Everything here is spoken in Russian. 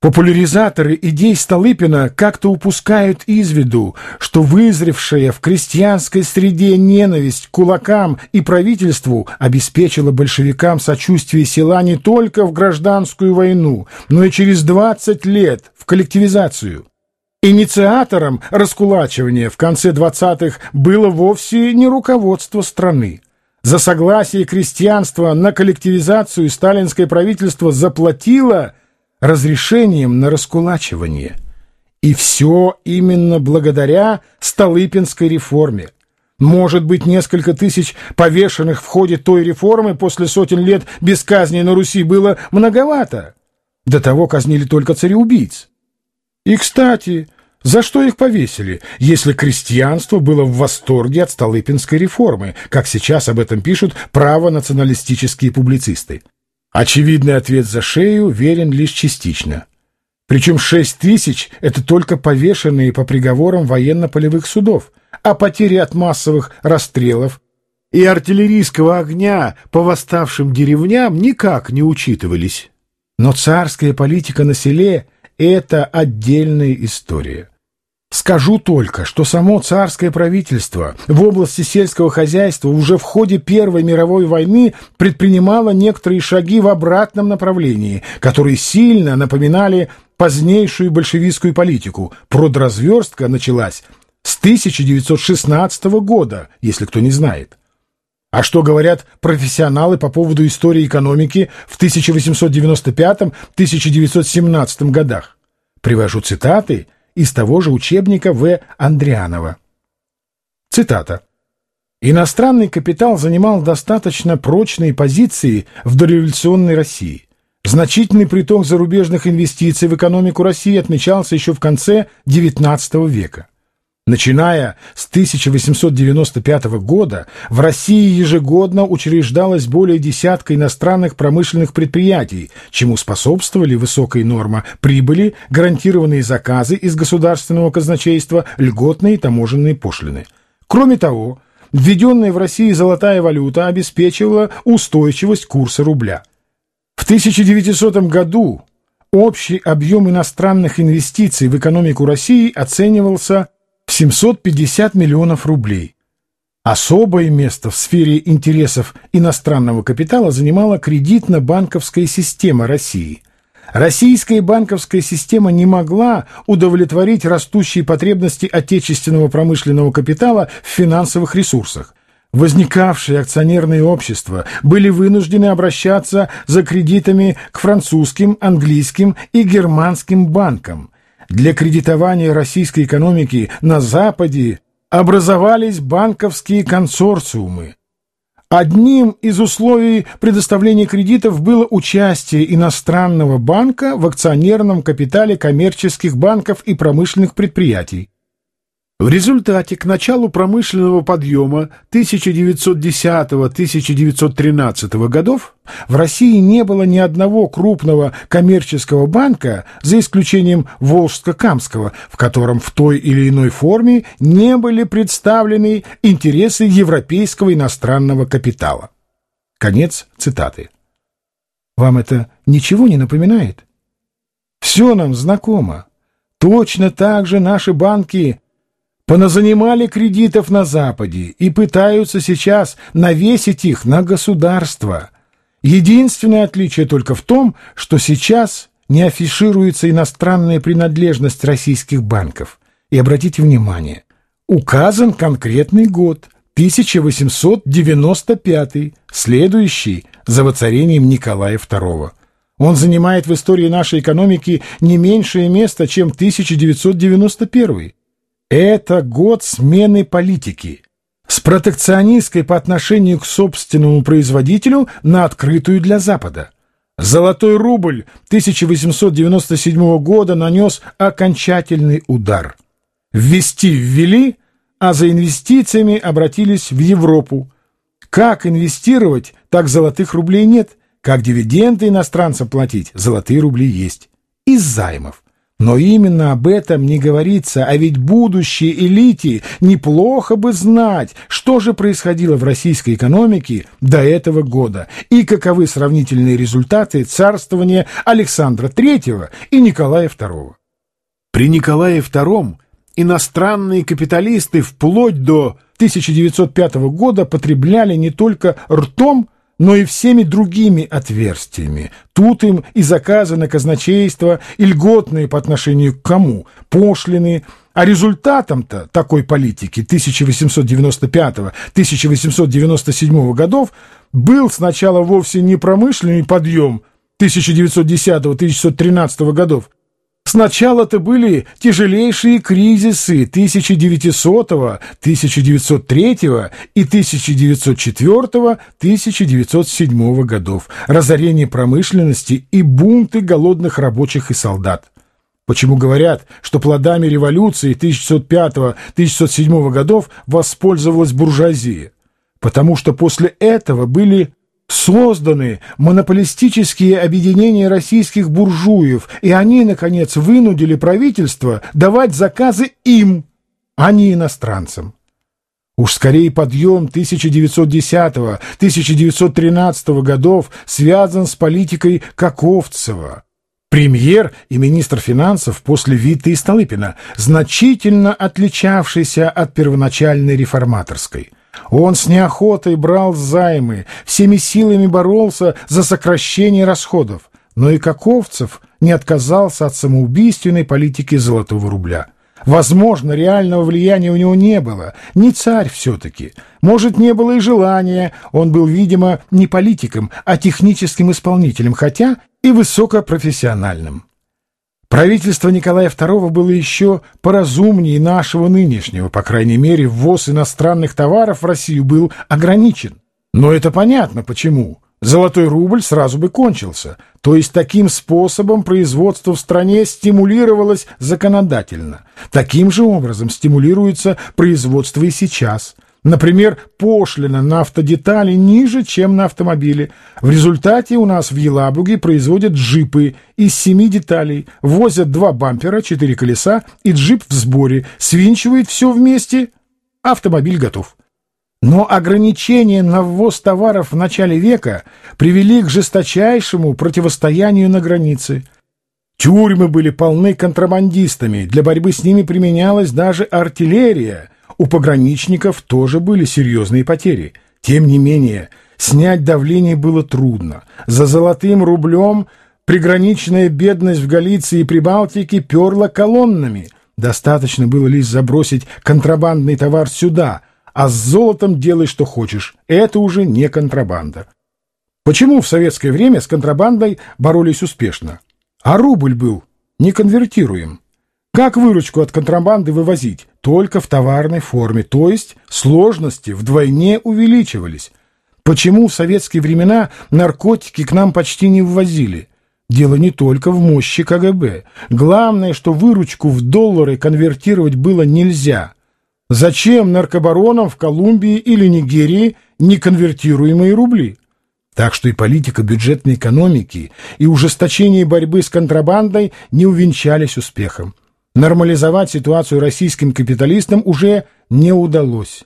Популяризаторы идей Столыпина как-то упускают из виду, что вызревшая в крестьянской среде ненависть к кулакам и правительству обеспечила большевикам сочувствие села не только в гражданскую войну, но и через 20 лет в коллективизацию. Инициатором раскулачивания в конце 20-х было вовсе не руководство страны. За согласие крестьянства на коллективизацию сталинское правительство заплатило – разрешением на раскулачивание. И все именно благодаря Столыпинской реформе. Может быть, несколько тысяч повешенных в ходе той реформы после сотен лет без казни на Руси было многовато. До того казнили только цареубийц. И, кстати, за что их повесили, если крестьянство было в восторге от Столыпинской реформы, как сейчас об этом пишут правонационалистические публицисты? Очевидный ответ за шею верен лишь частично. Причем 6 тысяч – это только повешенные по приговорам военно-полевых судов, а потери от массовых расстрелов и артиллерийского огня по восставшим деревням никак не учитывались. Но царская политика на селе – это отдельная история. Скажу только, что само царское правительство в области сельского хозяйства уже в ходе Первой мировой войны предпринимало некоторые шаги в обратном направлении, которые сильно напоминали позднейшую большевистскую политику. Продразверстка началась с 1916 года, если кто не знает. А что говорят профессионалы по поводу истории экономики в 1895-1917 годах? Привожу цитаты – из того же учебника В. Андрианова. Цитата. «Иностранный капитал занимал достаточно прочные позиции в дореволюционной России. Значительный приток зарубежных инвестиций в экономику России отмечался еще в конце XIX века. Начиная с 1895 года в России ежегодно учреждалось более десятка иностранных промышленных предприятий, чему способствовали высокая норма прибыли, гарантированные заказы из государственного казначейства, льготные таможенные пошлины. Кроме того, введенная в России золотая валюта обеспечивала устойчивость курса рубля. В 1900 году общий объем иностранных инвестиций в экономику России оценивался в 750 миллионов рублей. Особое место в сфере интересов иностранного капитала занимала кредитно-банковская система России. Российская банковская система не могла удовлетворить растущие потребности отечественного промышленного капитала в финансовых ресурсах. Возникавшие акционерные общества были вынуждены обращаться за кредитами к французским, английским и германским банкам – для кредитования российской экономики на Западе образовались банковские консорциумы. Одним из условий предоставления кредитов было участие иностранного банка в акционерном капитале коммерческих банков и промышленных предприятий. В результате к началу промышленного подъема 1910-1913 годов в России не было ни одного крупного коммерческого банка, за исключением Волжско-Камского, в котором в той или иной форме не были представлены интересы европейского иностранного капитала. Конец цитаты. Вам это ничего не напоминает? Все нам знакомо. Точно так же наши банки поназанимали кредитов на Западе и пытаются сейчас навесить их на государство. Единственное отличие только в том, что сейчас не афишируется иностранная принадлежность российских банков. И обратите внимание, указан конкретный год – 1895, следующий за воцарением Николая II. Он занимает в истории нашей экономики не меньшее место, чем 1991. Это год смены политики с протекционистской по отношению к собственному производителю на открытую для Запада. Золотой рубль 1897 года нанес окончательный удар. Ввести ввели, а за инвестициями обратились в Европу. Как инвестировать, так золотых рублей нет. Как дивиденды иностранцам платить, золотые рубли есть. Из займов. Но именно об этом не говорится, а ведь будущей элите неплохо бы знать, что же происходило в российской экономике до этого года и каковы сравнительные результаты царствования Александра III и Николая II. При Николае II иностранные капиталисты вплоть до 1905 года потребляли не только ртом, но и всеми другими отверстиями. Тут им и заказы на казначейство, и льготные по отношению к кому, пошлины, а результатом-то такой политики 1895-1897 годов был сначала вовсе не промышленный подъем 1910-1913 годов, Сначала-то были тяжелейшие кризисы 1900, 1903 и 1904-1907 годов, разорение промышленности и бунты голодных рабочих и солдат. Почему говорят, что плодами революции 1905-1907 годов воспользовалась буржуазия? Потому что после этого были созданы монополистические объединения российских буржуев, и они, наконец, вынудили правительство давать заказы им, а не иностранцам. Уж скорее подъем 1910-1913 годов связан с политикой Каковцева. Премьер и министр финансов после Вита и Столыпина, значительно отличавшийся от первоначальной реформаторской. Он с неохотой брал займы, всеми силами боролся за сокращение расходов, но и Каковцев не отказался от самоубийственной политики золотого рубля. Возможно, реального влияния у него не было, не царь все-таки. Может, не было и желания, он был, видимо, не политиком, а техническим исполнителем, хотя и высокопрофессиональным. Правительство Николая II было еще поразумнее нашего нынешнего, по крайней мере, ввоз иностранных товаров в Россию был ограничен. Но это понятно почему. Золотой рубль сразу бы кончился, то есть таким способом производство в стране стимулировалось законодательно. Таким же образом стимулируется производство и сейчас – Например, пошлина на автодетали ниже, чем на автомобиле. В результате у нас в Елабуге производят джипы из семи деталей, возят два бампера, четыре колеса и джип в сборе, свинчивает все вместе, автомобиль готов. Но ограничения на ввоз товаров в начале века привели к жесточайшему противостоянию на границе. Тюрьмы были полны контрабандистами, для борьбы с ними применялась даже артиллерия – у пограничников тоже были серьезные потери. Тем не менее, снять давление было трудно. За золотым рублем приграничная бедность в Галиции и Прибалтике перла колоннами. Достаточно было лишь забросить контрабандный товар сюда, а с золотом делай, что хочешь. Это уже не контрабанда. Почему в советское время с контрабандой боролись успешно? А рубль был неконвертируем. Как выручку от контрабанды вывозить? Только в товарной форме, то есть сложности вдвойне увеличивались. Почему в советские времена наркотики к нам почти не ввозили? Дело не только в мощи КГБ. Главное, что выручку в доллары конвертировать было нельзя. Зачем наркобаронам в Колумбии или Нигерии неконвертируемые рубли? Так что и политика бюджетной экономики, и ужесточение борьбы с контрабандой не увенчались успехом. Нормализовать ситуацию российским капиталистам уже не удалось.